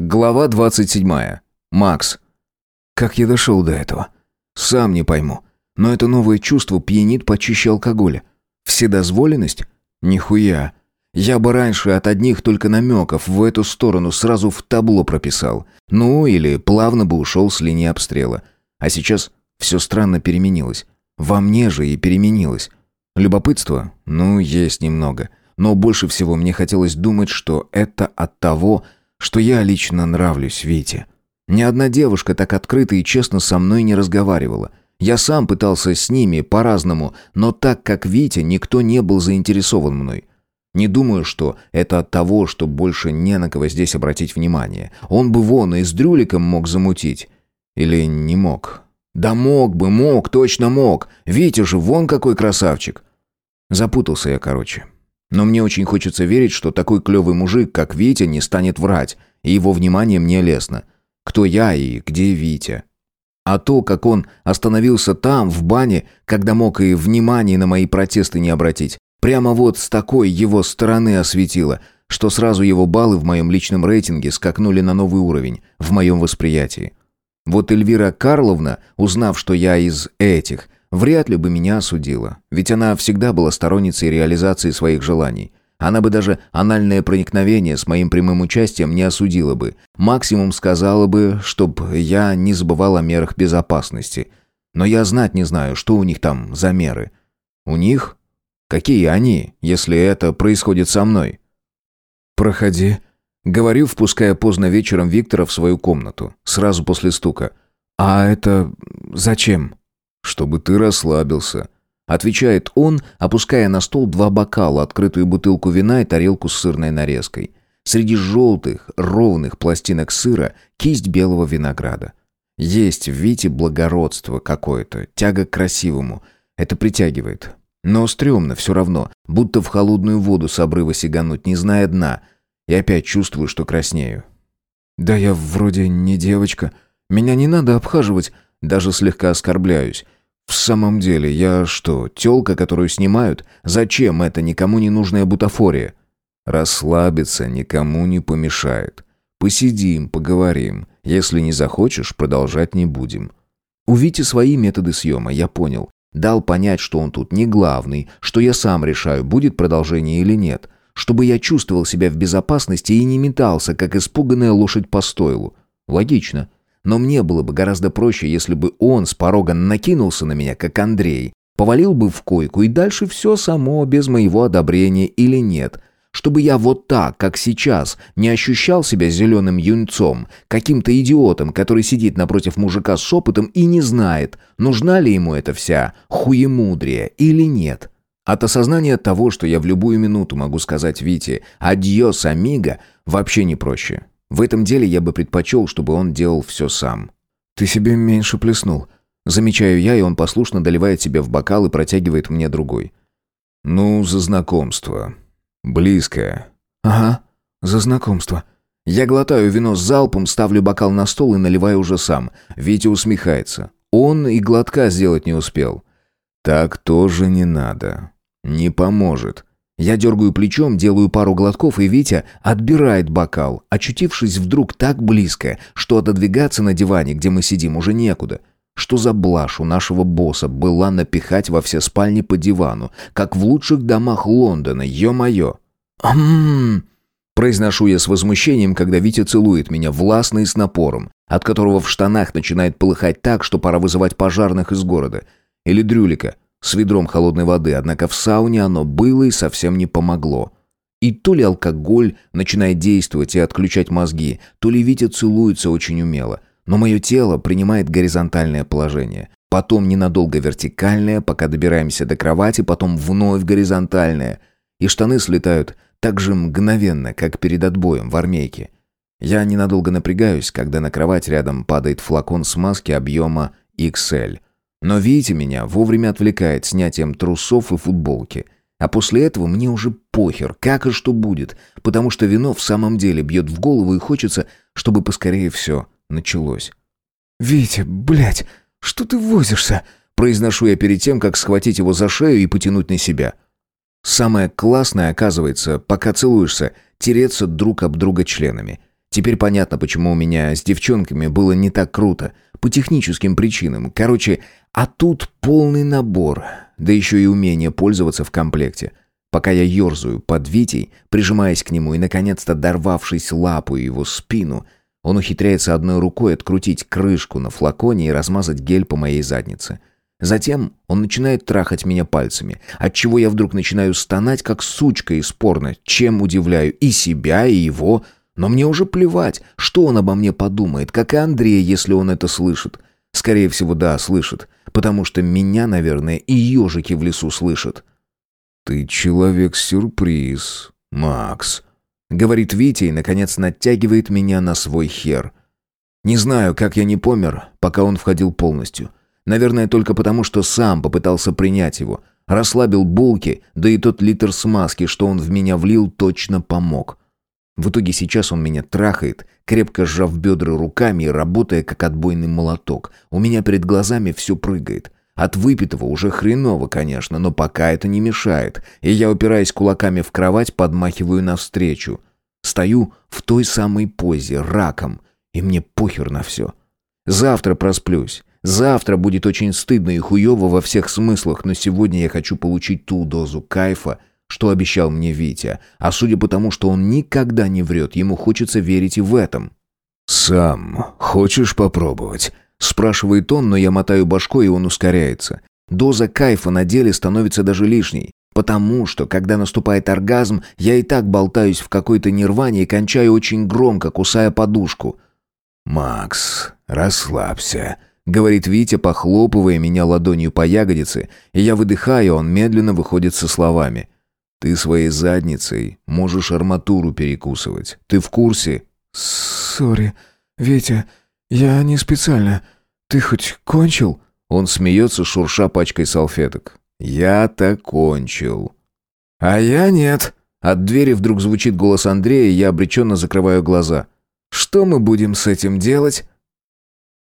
Глава 27. Макс. Как я дошел до этого? Сам не пойму. Но это новое чувство пьянит почище алкоголя. Вседозволенность? Нихуя. Я бы раньше от одних только намеков в эту сторону сразу в табло прописал. Ну, или плавно бы ушел с линии обстрела. А сейчас все странно переменилось. Во мне же и переменилось. Любопытство? Ну, есть немного. Но больше всего мне хотелось думать, что это от того, что я лично нравлюсь Вите. Ни одна девушка так открыто и честно со мной не разговаривала. Я сам пытался с ними по-разному, но так как Витя, никто не был заинтересован мной. Не думаю, что это от того, что больше не на кого здесь обратить внимание. Он бы вон и с Дрюликом мог замутить. Или не мог. Да мог бы, мог, точно мог. Витя же вон какой красавчик. Запутался я, короче. Но мне очень хочется верить, что такой клевый мужик, как Витя, не станет врать, и его внимание мне лестно. Кто я и где Витя? А то, как он остановился там, в бане, когда мог и внимания на мои протесты не обратить, прямо вот с такой его стороны осветило, что сразу его баллы в моем личном рейтинге скакнули на новый уровень, в моем восприятии. Вот Эльвира Карловна, узнав, что я из этих, вряд ли бы меня осудила, ведь она всегда была сторонницей реализации своих желаний. Она бы даже анальное проникновение с моим прямым участием не осудила бы. Максимум сказала бы, чтоб я не забывал о мерах безопасности. Но я знать не знаю, что у них там за меры. У них? Какие они, если это происходит со мной? «Проходи», — говорю, впуская поздно вечером Виктора в свою комнату, сразу после стука. «А это зачем?» «Чтобы ты расслабился», — отвечает он, опуская на стол два бокала, открытую бутылку вина и тарелку с сырной нарезкой. Среди желтых, ровных пластинок сыра кисть белого винограда. Есть в Вите благородство какое-то, тяга к красивому. Это притягивает. Но стрёмно все равно, будто в холодную воду с обрыва сигануть, не зная дна. И опять чувствую, что краснею. «Да я вроде не девочка. Меня не надо обхаживать. Даже слегка оскорбляюсь. В самом деле, я что, тёлка, которую снимают? Зачем это никому не нужная бутафория? Расслабиться никому не помешает. Посидим, поговорим. Если не захочешь, продолжать не будем. У свои методы съема, я понял. Дал понять, что он тут не главный, что я сам решаю, будет продолжение или нет. Чтобы я чувствовал себя в безопасности и не метался, как испуганная лошадь по стойлу. Логично. Но мне было бы гораздо проще, если бы он с порога накинулся на меня, как Андрей, повалил бы в койку, и дальше все само, без моего одобрения или нет. Чтобы я вот так, как сейчас, не ощущал себя зеленым юнцом, каким-то идиотом, который сидит напротив мужика с опытом и не знает, нужна ли ему эта вся хуемудрия или нет. От осознания того, что я в любую минуту могу сказать Вите «Адьос, амиго», вообще не проще. В этом деле я бы предпочел, чтобы он делал все сам. «Ты себе меньше плеснул». Замечаю я, и он послушно доливает себе в бокал и протягивает мне другой. «Ну, за знакомство. Близкое». «Ага, за знакомство». Я глотаю вино с залпом, ставлю бокал на стол и наливаю уже сам. Витя усмехается. Он и глотка сделать не успел. «Так тоже не надо. Не поможет. Я дергаю плечом, делаю пару глотков, и Витя отбирает бокал, очутившись вдруг так близко, что отодвигаться на диване, где мы сидим, уже некуда. Что за блажь у нашего босса была напихать во все спальни по дивану, как в лучших домах Лондона, ё-моё. «Ам-м-м!» Произношу я с возмущением, когда Витя целует меня властно и с напором, от которого в штанах начинает полыхать так, что пора вызывать пожарных из города. Или Дрюлика – с ведром холодной воды, однако в сауне оно было и совсем не помогло. И то ли алкоголь начинает действовать и отключать мозги, то ли Витя целуется очень умело. Но мое тело принимает горизонтальное положение. Потом ненадолго вертикальное, пока добираемся до кровати, потом вновь горизонтальное. И штаны слетают так же мгновенно, как перед отбоем в армейке. Я ненадолго напрягаюсь, когда на кровать рядом падает флакон смазки объема XL. Но Витя меня вовремя отвлекает снятием трусов и футболки. А после этого мне уже похер, как и что будет, потому что вино в самом деле бьет в голову и хочется, чтобы поскорее все началось. «Витя, блядь, что ты возишься?» Произношу я перед тем, как схватить его за шею и потянуть на себя. Самое классное, оказывается, пока целуешься, тереться друг об друга членами. Теперь понятно, почему у меня с девчонками было не так круто. По техническим причинам. Короче, а тут полный набор. Да еще и умение пользоваться в комплекте. Пока я ерзаю под Витей, прижимаясь к нему и, наконец-то, дорвавшись лапу его спину, он ухитряется одной рукой открутить крышку на флаконе и размазать гель по моей заднице. Затем он начинает трахать меня пальцами, отчего я вдруг начинаю стонать, как сучка из порно, чем удивляю и себя, и его, но мне уже плевать, что он обо мне подумает, как и Андрей, если он это слышит. Скорее всего, да, слышит, потому что меня, наверное, и ежики в лесу слышат. «Ты человек-сюрприз, Макс», — говорит Витя и, наконец, натягивает меня на свой хер. Не знаю, как я не помер, пока он входил полностью. Наверное, только потому, что сам попытался принять его. Расслабил булки, да и тот литр смазки, что он в меня влил, точно помог. В итоге сейчас он меня трахает, крепко сжав бедра руками и работая как отбойный молоток. У меня перед глазами все прыгает. От выпитого уже хреново, конечно, но пока это не мешает. И я, упираясь кулаками в кровать, подмахиваю навстречу. Стою в той самой позе, раком, и мне похер на все. Завтра просплюсь. Завтра будет очень стыдно и хуево во всех смыслах, но сегодня я хочу получить ту дозу кайфа, что обещал мне Витя, а судя по тому, что он никогда не врет, ему хочется верить и в этом. «Сам хочешь попробовать?» Спрашивает он, но я мотаю башкой, и он ускоряется. Доза кайфа на деле становится даже лишней. Потому что, когда наступает оргазм, я и так болтаюсь в какой-то нирване и кончаю очень громко, кусая подушку. «Макс, расслабься», — говорит Витя, похлопывая меня ладонью по ягодице, и я выдыхаю, он медленно выходит со словами. Ты своей задницей можешь арматуру перекусывать. Ты в курсе? Сори, Витя, я не специально. Ты хоть кончил? Он смеется, шурша пачкой салфеток. Я-то кончил. А я нет. От двери вдруг звучит голос Андрея, и я обреченно закрываю глаза. Что мы будем с этим делать?